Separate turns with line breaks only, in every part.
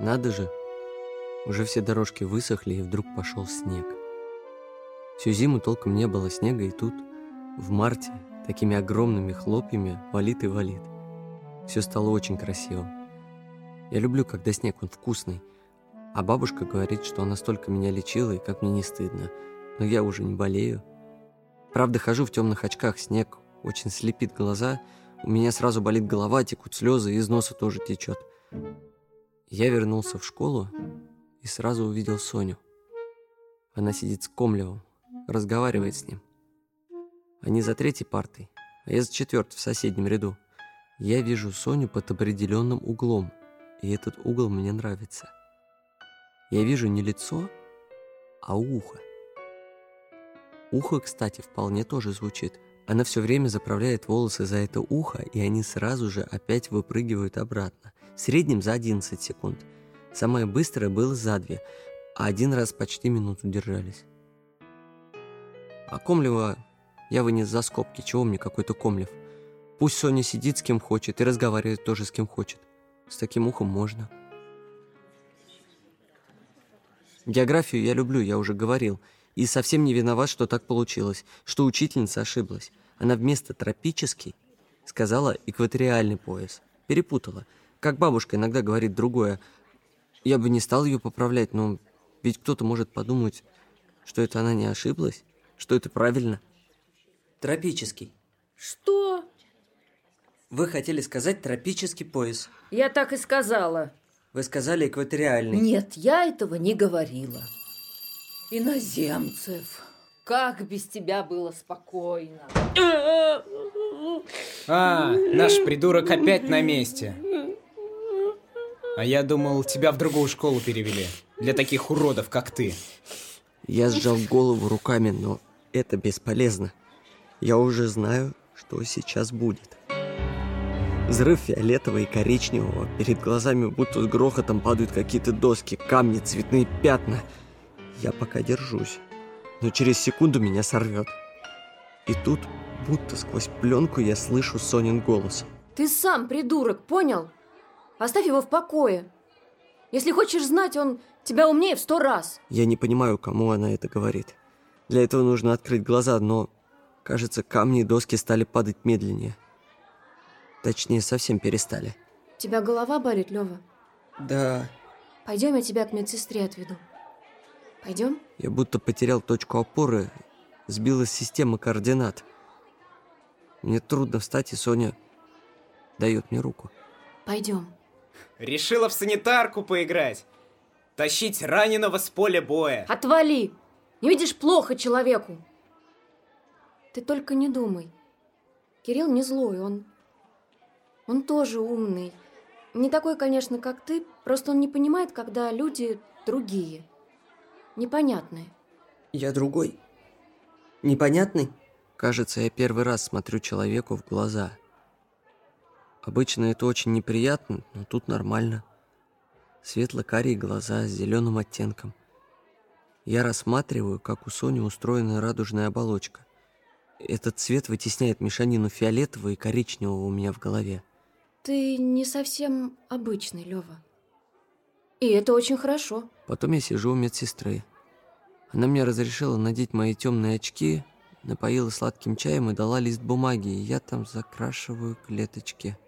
Надо же, уже все дорожки высохли, и вдруг пошел снег. Всю зиму толком не было снега, и тут, в марте, такими огромными хлопьями валит и валит. Все стало очень красиво. Я люблю, когда снег, он вкусный. А бабушка говорит, что она столько меня лечила, и как мне не стыдно. Но я уже не болею. Правда, хожу в темных очках, снег очень слепит глаза. У меня сразу болит голова, текут слезы, и из носа тоже течет. Я вернулся в школу и сразу увидел Соню. Она сидит с Комлевым, разговаривает с ним. Они за третьей партой, а я за четвертой в соседнем ряду. Я вижу Соню под определенным углом, и этот угол мне нравится. Я вижу не лицо, а ухо. Ухо, кстати, вполне тоже звучит. Она все время заправляет волосы за это ухо, и они сразу же опять выпрыгивают обратно. В среднем за 11 секунд. Самое быстрое было за две, а один раз почти минуту держались. А Комлева я вынес за скобки, чего мне какой-то Комлев. Пусть Соня сидит с кем хочет и разговаривает тоже с кем хочет. С таким ухом можно. Географию я люблю, я уже говорил. И совсем не виноват, что так получилось, что учительница ошиблась. Она вместо тропический сказала экваториальный пояс. Перепутала. Как бабушка иногда говорит другое. Я бы не стал ее поправлять, но ведь кто-то может подумать, что это она не ошиблась, что это правильно. Тропический.
Что?
Вы хотели сказать тропический пояс.
Я так и сказала.
Вы сказали экваториальный.
Нет, я этого не говорила. Иноземцев. Как без тебя было спокойно.
А, наш придурок опять на месте. А я думал, тебя в другую школу перевели. Для таких уродов, как ты.
Я сжал голову руками, но это бесполезно. Я уже знаю, что сейчас будет. Взрыв фиолетового и коричневого. Перед глазами будто с грохотом падают какие-то доски, камни, цветные пятна. Я пока держусь. Но через секунду меня сорвет. И тут, будто сквозь пленку, я слышу Сонин голос.
Ты сам придурок, понял? Оставь его в покое. Если хочешь знать, он тебя умнее в сто раз.
Я не понимаю, кому она это говорит. Для этого нужно открыть глаза, но Кажется, камни и доски стали падать медленнее. Точнее, совсем перестали.
Тебя голова болит, Лева?
Да.
Пойдем, я тебя к медсестре отведу. Пойдем?
Я будто потерял точку опоры, сбилась система координат. Мне трудно встать, и Соня дает мне руку.
Пойдем.
Решила в санитарку поиграть. Тащить раненого с поля боя.
Отвали! Не видишь плохо человеку. Ты только не думай. Кирилл не злой, он... Он тоже умный. Не такой, конечно, как ты, просто он не понимает, когда люди другие. Непонятные.
Я другой? Непонятный? Кажется, я первый раз смотрю человеку в глаза. Обычно это очень неприятно, но тут нормально. Светло-карие глаза с зеленым оттенком. Я рассматриваю, как у Сони устроена радужная оболочка. Этот цвет вытесняет мешанину фиолетового и коричневого у меня в голове.
Ты не совсем обычный, Лева. И это очень хорошо.
Потом я сижу у медсестры. Она мне разрешила надеть мои темные очки, напоила сладким чаем и дала лист бумаги, и я там закрашиваю клеточки.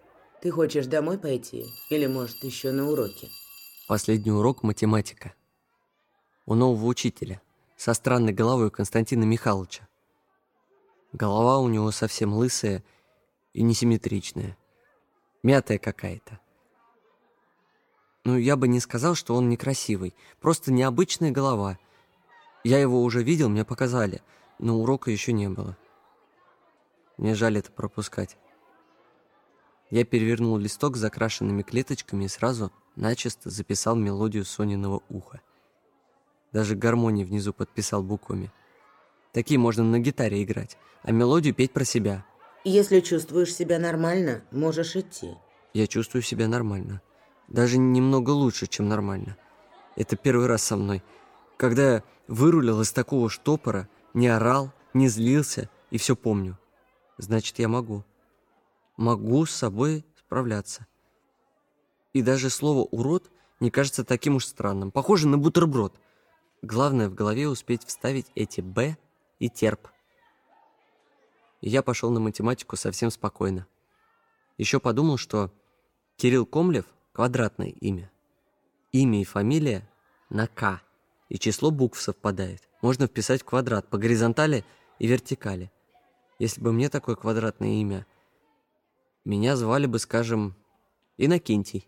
Ты хочешь домой пойти? Или, может, еще на уроки?
Последний урок математика. У нового учителя, со странной головой Константина Михайловича. Голова у него совсем лысая и несимметричная. Мятая какая-то. Ну, я бы не сказал, что он некрасивый. Просто необычная голова. Я его уже видел, мне показали, но урока еще не было. Мне жаль это пропускать. Я перевернул листок с закрашенными клеточками и сразу начисто записал мелодию Сониного уха. Даже гармонии внизу подписал буквами. Такие можно на гитаре играть, а мелодию петь про себя.
Если чувствуешь себя нормально, можешь идти.
Я чувствую себя нормально. Даже немного лучше, чем нормально. Это первый раз со мной. Когда я вырулил из такого штопора, не орал, не злился и все помню. Значит, я могу. Могу с собой справляться. И даже слово «урод» не кажется таким уж странным. Похоже на бутерброд. Главное в голове успеть вставить эти «б» и терп. И я пошел на математику совсем спокойно. Еще подумал, что Кирилл Комлев – квадратное имя. Имя и фамилия на «к», и число букв совпадает. Можно вписать квадрат по горизонтали и вертикали. Если бы мне такое квадратное имя, меня звали бы, скажем, Иннокентий.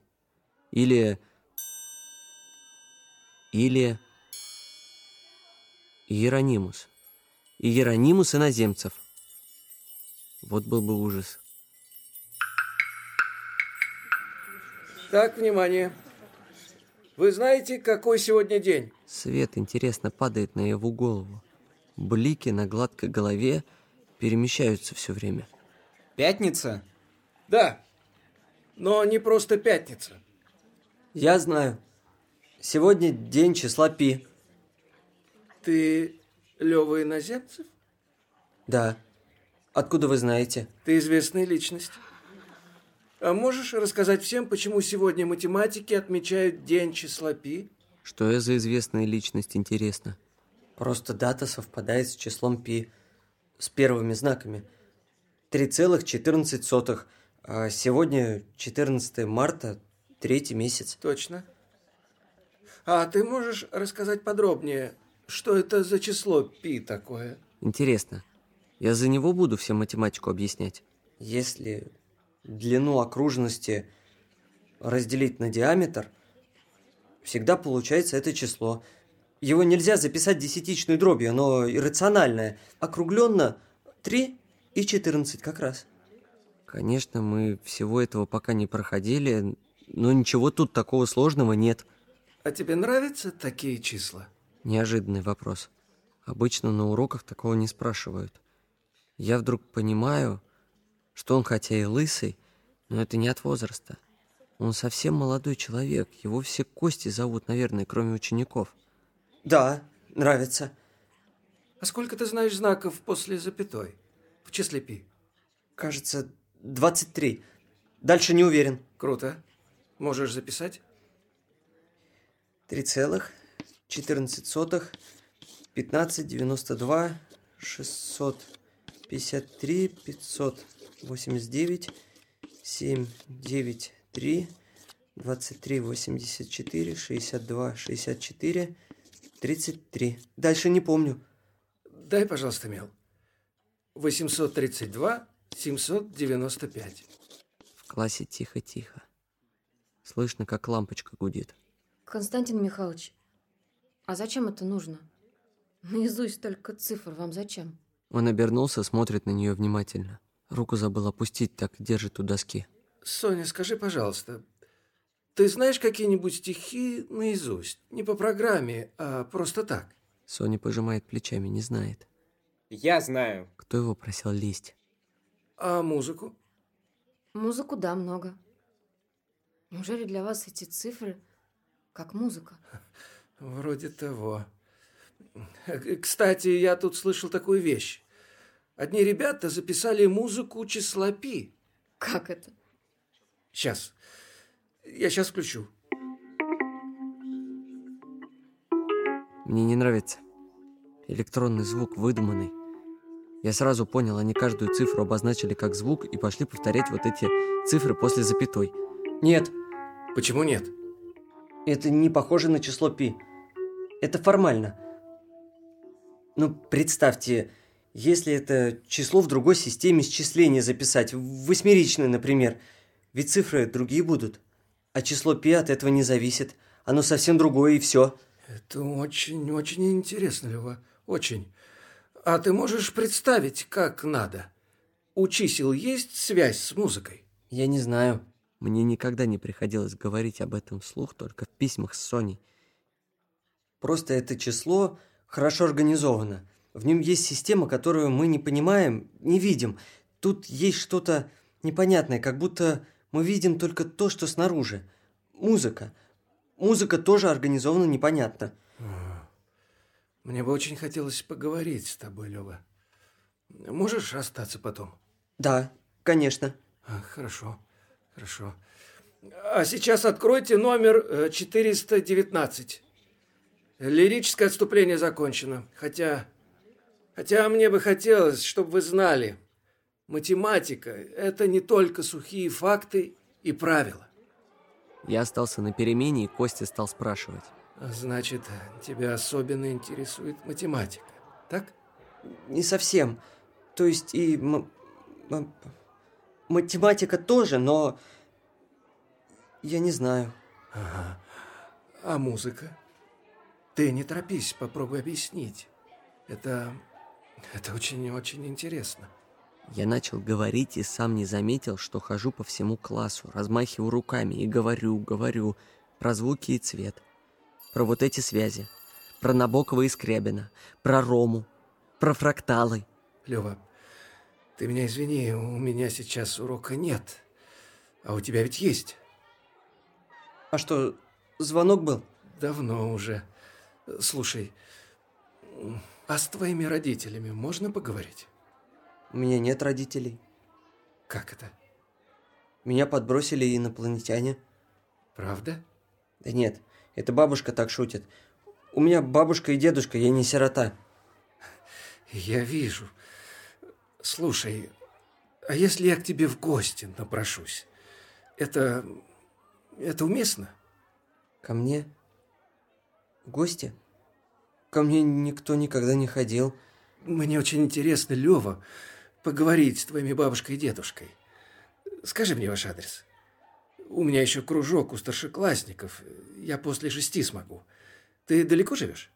Или... Или... Иеронимус. Иеронимус иноземцев. Вот был бы ужас.
Так, внимание. Вы знаете, какой сегодня день?
Свет, интересно, падает на его голову. Блики на гладкой голове перемещаются все время.
Пятница?
Да. Но не просто пятница.
Я знаю. Сегодня день числа Пи.
Ты Лёва Иноземцев?
Да. Откуда вы знаете?
Ты известная личность. А можешь рассказать всем, почему сегодня математики отмечают день числа Пи?
Что я за известная личность, интересно. Просто дата совпадает с числом Пи. С первыми знаками. 3,14. А сегодня 14 марта, третий месяц.
Точно. А ты можешь рассказать подробнее, что это за число Пи такое?
Интересно. Я за него буду всем математику объяснять. Если длину окружности разделить на диаметр, всегда получается это число. Его нельзя записать десятичной дробью, оно иррациональное. Округленно 3 и 14 как раз. Конечно, мы всего этого пока не проходили, но ничего тут такого сложного нет.
А тебе нравятся такие числа?
Неожиданный вопрос. Обычно на уроках такого не спрашивают. Я вдруг понимаю, что он хотя и лысый, но это не от возраста. Он совсем молодой человек, его все кости зовут, наверное, кроме учеников. Да, нравится.
А сколько ты знаешь знаков после запятой в числе Пи?
Кажется, 23. Дальше не уверен.
Круто. Можешь записать?
3 целых, 14 сотых, 15, 92, 653, 589, 7, 9, 3, 23, 84, 62, 64, 33. Дальше не помню.
Дай, пожалуйста, мел. 832, 795.
В классе тихо-тихо. Слышно, как лампочка гудит.
Константин Михайлович, а зачем это нужно? Наизусть только цифр вам зачем?
Он обернулся, смотрит на нее внимательно. Руку забыл опустить, так и держит у доски.
Соня, скажи, пожалуйста, ты знаешь какие-нибудь стихи наизусть? Не по программе, а просто так?
Соня пожимает плечами, не знает.
Я знаю.
Кто его просил лезть?
А музыку?
Музыку, да, много. Неужели для вас эти цифры как музыка?
Вроде того. Кстати, я тут слышал такую вещь. Одни ребята записали музыку числа Пи.
Как это?
Сейчас. Я сейчас включу.
Мне не нравится. Электронный звук выдуманный. Я сразу понял, они каждую цифру обозначили как звук и пошли повторять вот эти цифры после запятой. Нет,
Почему нет?
это не похоже на число пи. Это формально. Ну, представьте, если это число в другой системе счисления записать, в восьмеричной, например, ведь цифры другие будут. А число пи от этого не зависит. Оно совсем другое и все.
Это очень-очень интересно, Лева. Очень. А ты можешь представить, как надо? У чисел есть связь с музыкой?
Я не знаю. Мне никогда не приходилось говорить об этом вслух, только в письмах с Соней. Просто это число хорошо организовано. В нем есть система, которую мы не понимаем, не видим. Тут есть что-то непонятное, как будто мы видим только то, что снаружи. Музыка. Музыка тоже организована непонятно.
Мне бы очень хотелось поговорить с тобой, Лева. Можешь остаться потом?
Да, конечно.
А, хорошо, хорошо. А сейчас откройте номер э, 419. Лирическое отступление закончено. Хотя... Хотя мне бы хотелось, чтобы вы знали, математика – это не только сухие факты и правила.
Я остался на перемене, и Костя стал спрашивать.
Значит, тебя особенно интересует математика, так?
Не совсем. То есть и математика тоже, но я не знаю.
Ага. А музыка? Ты не торопись, попробуй объяснить. Это... это очень-очень интересно.
Я начал говорить и сам не заметил, что хожу по всему классу, размахиваю руками и говорю, говорю про звуки и цвет, про вот эти связи, про Набокова и Скрябина, про Рому, про фракталы.
Лева, ты меня извини, у меня сейчас урока нет. А у тебя ведь есть.
А что, звонок был?
Давно уже. Слушай, а с твоими родителями можно поговорить?
У меня нет родителей.
Как это?
Меня подбросили инопланетяне.
Правда?
Да нет, это бабушка так шутит. У меня бабушка и дедушка, я не сирота.
Я вижу. Слушай, а если я к тебе в гости напрошусь? Это... это уместно?
Ко мне? В гости? Ко мне никто никогда не ходил.
Мне очень интересно, Лева, поговорить с твоими бабушкой и дедушкой. Скажи мне ваш адрес. У меня еще кружок у старшеклассников. Я после шести смогу. Ты далеко живешь?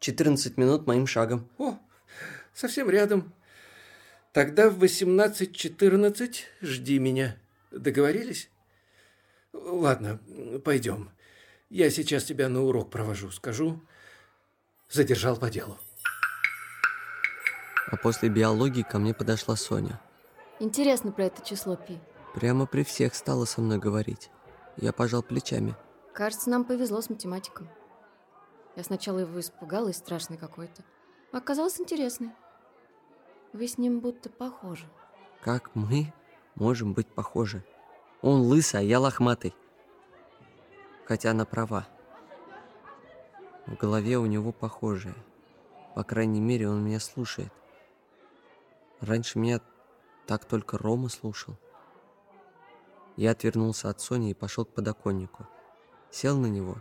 14 минут моим шагом.
О, совсем рядом. Тогда в 18.14 жди меня. Договорились? Ладно, пойдем. Я сейчас тебя на урок провожу. Скажу, задержал по делу.
А после биологии ко мне подошла Соня.
Интересно про это число пи.
Прямо при всех стала со мной говорить. Я пожал плечами.
Кажется, нам повезло с математиком. Я сначала его испугалась, страшный какой-то. А оказался интересный. Вы с ним будто похожи.
Как мы можем быть похожи? Он лысый, а я лохматый. Хотя она права. В голове у него похожее. По крайней мере, он меня слушает. Раньше меня так только Рома слушал. Я отвернулся от Сони и пошел к подоконнику. Сел на него.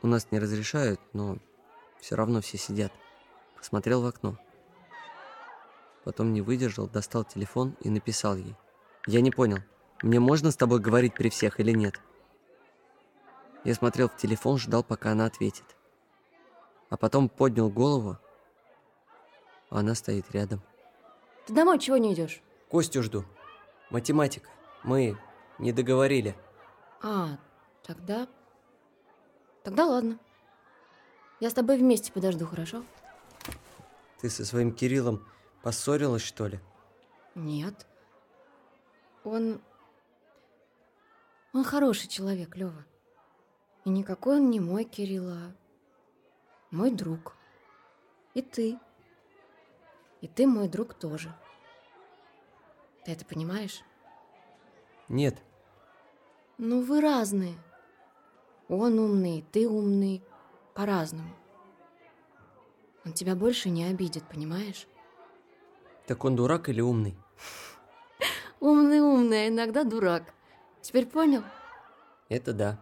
У нас не разрешают, но все равно все сидят. Посмотрел в окно. Потом не выдержал, достал телефон и написал ей. Я не понял, мне можно с тобой говорить при всех или нет? Я смотрел в телефон, ждал, пока она ответит. А потом поднял голову, а она стоит рядом.
Ты домой чего не идешь?
Костю жду. Математика. Мы не договорили.
А, тогда... Тогда ладно. Я с тобой вместе подожду, хорошо?
Ты со своим Кириллом поссорилась, что ли?
Нет. Он... Он хороший человек, Лёва. И никакой он не мой Кирилл, а мой друг. И ты. И ты мой друг тоже. Ты это понимаешь?
Нет.
Ну, вы разные. Он умный, ты умный. По-разному. Он тебя больше не обидит, понимаешь?
Так он дурак или умный?
Умный-умный, а иногда дурак. Теперь понял?
Это да.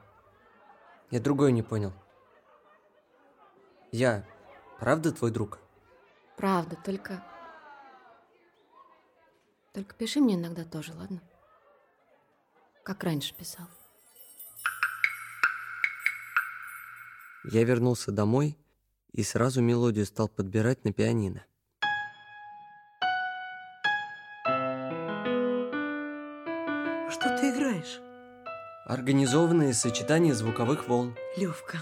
Я другое не понял. Я правда твой друг?
Правда, только... Только пиши мне иногда тоже, ладно? Как раньше писал.
Я вернулся домой и сразу мелодию стал подбирать на пианино.
Что ты играешь?
Организованные сочетания звуковых волн.
Левка,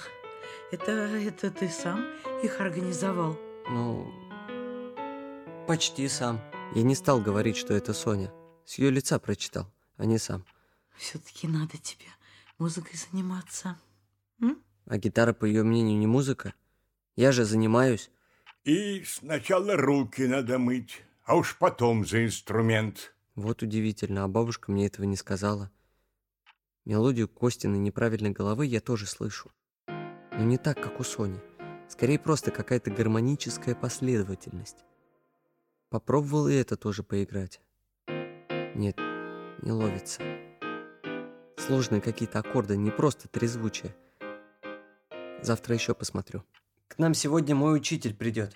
это, это ты сам их организовал?
Ну, почти сам. Я не стал говорить, что это Соня. С ее лица прочитал, а не сам.
Все-таки надо тебе музыкой заниматься. М?
А гитара, по ее мнению, не музыка. Я же занимаюсь.
И сначала руки надо мыть, а уж потом за инструмент.
Вот удивительно, а бабушка мне этого не сказала. Мелодию Костиной неправильной головы я тоже слышу. Но не так, как у Сони. Скорее, просто какая-то гармоническая последовательность. Попробовал и это тоже поиграть. Нет, не ловится. Сложные какие-то аккорды, не просто трезвучие. Завтра еще посмотрю. К нам сегодня мой учитель придет.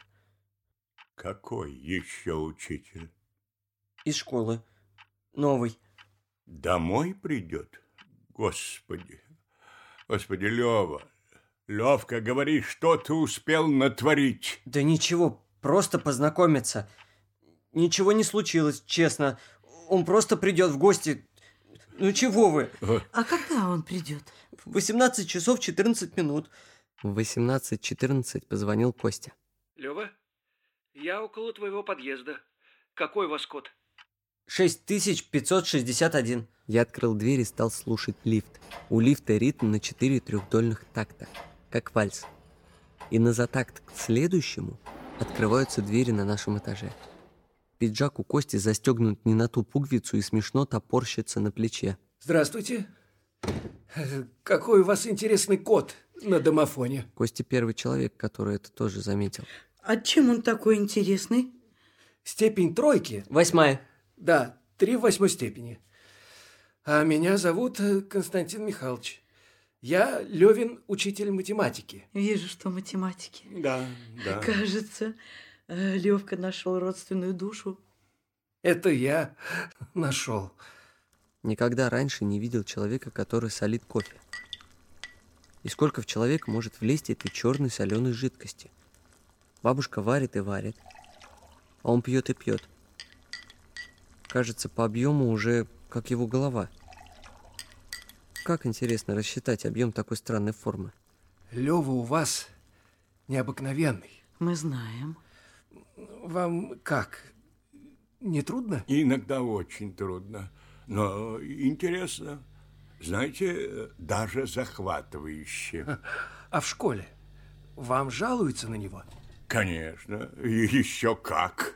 Какой еще учитель?
Из школы. Новый.
Домой придет? Господи, господи, Лева, Левка, говори, что ты успел натворить?
Да ничего, просто познакомиться. Ничего не случилось, честно. Он просто придет в гости. Ну чего вы?
А когда он придет?
В 18 часов 14 минут. В 18.14 позвонил Костя.
Лева, я около твоего подъезда. Какой у вас код?
6561. Я открыл дверь и стал слушать лифт. У лифта ритм на 4 трехдольных такта, как вальс. И на затакт к следующему открываются двери на нашем этаже. Пиджак у Кости застегнут не на ту пуговицу и смешно топорщится на плече.
Здравствуйте. Какой у вас интересный код на домофоне?
Костя первый человек, который это тоже заметил.
А чем он такой интересный?
Степень тройки?
Восьмая.
Да, три в восьмой степени. А меня зовут э, Константин Михайлович. Я Левин, учитель математики.
Вижу, что математики.
Да, да.
Кажется, Левка нашел родственную душу.
Это я нашел.
Никогда раньше не видел человека, который солит кофе. И сколько в человека может влезть этой черной соленой жидкости? Бабушка варит и варит, а он пьет и пьет. Кажется, по объему уже как его голова. Как интересно рассчитать объем такой странной формы.
Лева у вас необыкновенный.
Мы знаем.
Вам как? Не трудно?
Иногда очень трудно, но интересно. Знаете, даже захватывающе.
А в школе вам жалуются на него?
Конечно, еще как.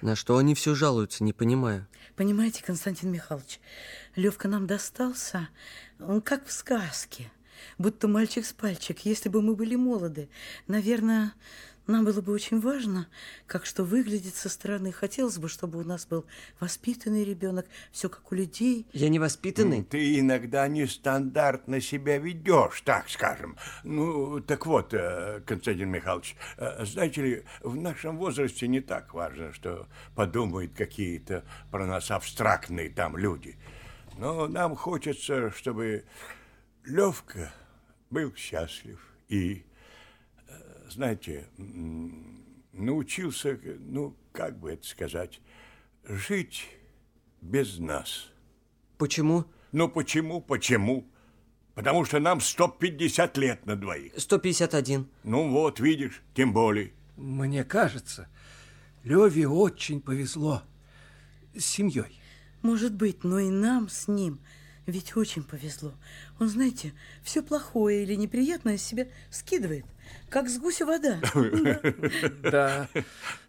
На что они все жалуются, не понимаю.
Понимаете, Константин Михайлович, Левка нам достался, он как в сказке. Будто мальчик с пальчик, если бы мы были молоды. Наверное, нам было бы очень важно, как что выглядит со стороны. Хотелось бы, чтобы у нас был воспитанный ребенок, все как у людей.
Я не воспитанный.
Ты иногда нестандартно себя ведешь, так скажем. Ну, так вот, э, Константин Михайлович, э, знаете ли, в нашем возрасте не так важно, что подумают какие-то про нас абстрактные там люди. Но нам хочется, чтобы Левка был счастлив и знаете, научился, ну, как бы это сказать, жить без нас.
Почему?
Ну, почему, почему? Потому что нам 150 лет на двоих.
151.
Ну вот, видишь, тем более.
Мне кажется, Леве очень повезло с семьей.
Может быть, но и нам с ним ведь очень повезло. Он, знаете, все плохое или неприятное из себя скидывает, как с гуся вода.
Да,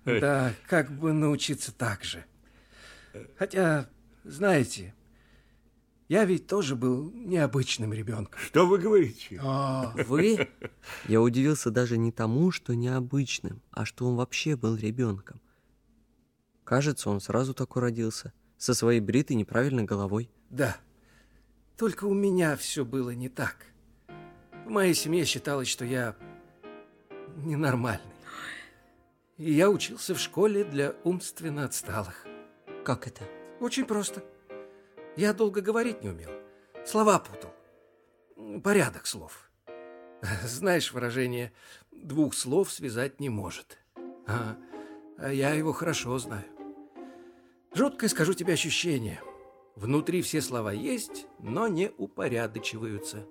да, как бы научиться так же. Хотя, знаете, я ведь тоже был необычным ребенком.
Что вы говорите?
А,
Вы? Я удивился даже не тому, что необычным, а что он вообще был ребенком. Кажется, он сразу такой родился, со своей бритой неправильной головой.
да, только у меня все было не так. В моей семье считалось, что я ненормальный. И я учился в школе для умственно отсталых.
Как это?
Очень просто. Я долго говорить не умел. Слова путал. Порядок слов. Знаешь выражение «двух слов связать не может». А, а я его хорошо знаю. Жуткое, скажу тебе, ощущение. Внутри все слова есть, но не упорядочиваются.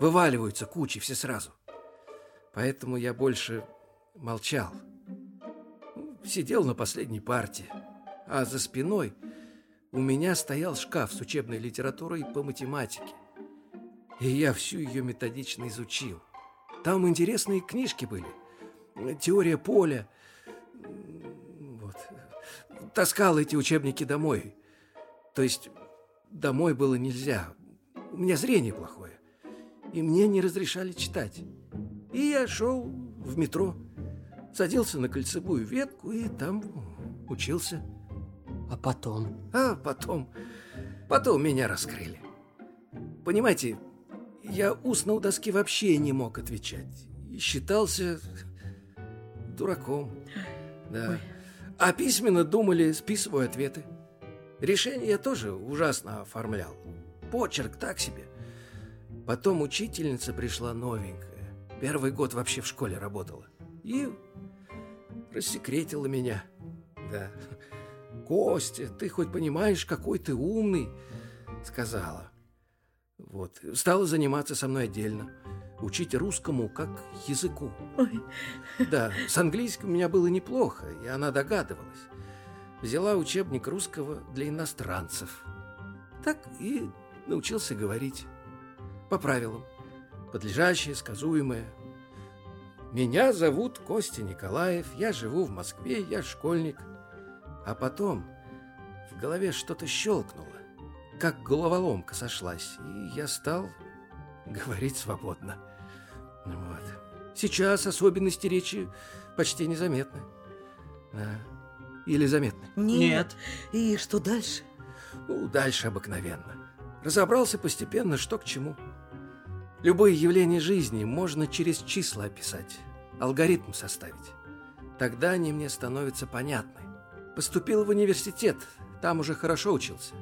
Вываливаются кучи все сразу. Поэтому я больше молчал. Сидел на последней парте, а за спиной у меня стоял шкаф с учебной литературой по математике. И я всю ее методично изучил. Там интересные книжки были. Теория поля. Вот. Таскал эти учебники домой. То есть домой было нельзя. У меня зрение плохое. И мне не разрешали читать. И я шел в метро, садился на кольцевую ветку и там учился.
А потом?
А потом... Потом меня раскрыли. Понимаете, я устно у доски вообще не мог отвечать. И считался дураком. Да. Ой. А письменно думали, списываю ответы. Решение я тоже ужасно оформлял. Почерк так себе. Потом учительница пришла новенькая. Первый год вообще в школе работала. И рассекретила меня. Да. Костя, ты хоть понимаешь, какой ты умный, сказала. Вот. Стала заниматься со мной отдельно. Учить русскому как языку. Ой. Да, с английским у меня было неплохо, и она догадывалась. Взяла учебник русского для иностранцев. Так и научился говорить. По правилам. Подлежащее, сказуемое. Меня зовут Костя Николаев, я живу в Москве, я школьник. А потом в голове что-то щелкнуло как головоломка сошлась, и я стал говорить свободно. Вот. Сейчас особенности речи почти незаметны. Да. Или заметны?
Нет. И что дальше?
Ну, дальше обыкновенно. Разобрался постепенно, что к чему. Любые явления жизни можно через числа описать, алгоритм составить. Тогда они мне становятся понятны. Поступил в университет, там уже хорошо учился.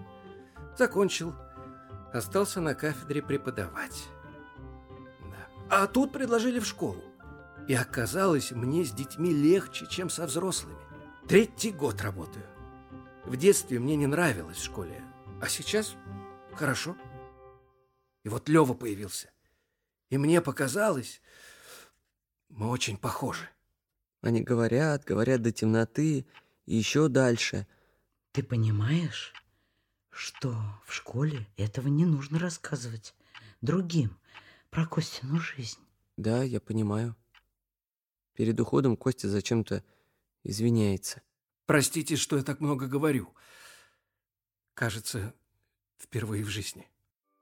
Закончил. Остался на кафедре преподавать. Да. А тут предложили в школу. И оказалось, мне с детьми легче, чем со взрослыми. Третий год работаю. В детстве мне не нравилось в школе, а сейчас хорошо. И вот Лева появился. И мне показалось, мы очень похожи.
Они говорят, говорят до темноты и еще дальше.
Ты понимаешь? что в школе этого не нужно рассказывать другим про Костину жизнь.
Да, я понимаю. Перед уходом Костя зачем-то извиняется.
Простите, что я так много говорю. Кажется, впервые в жизни.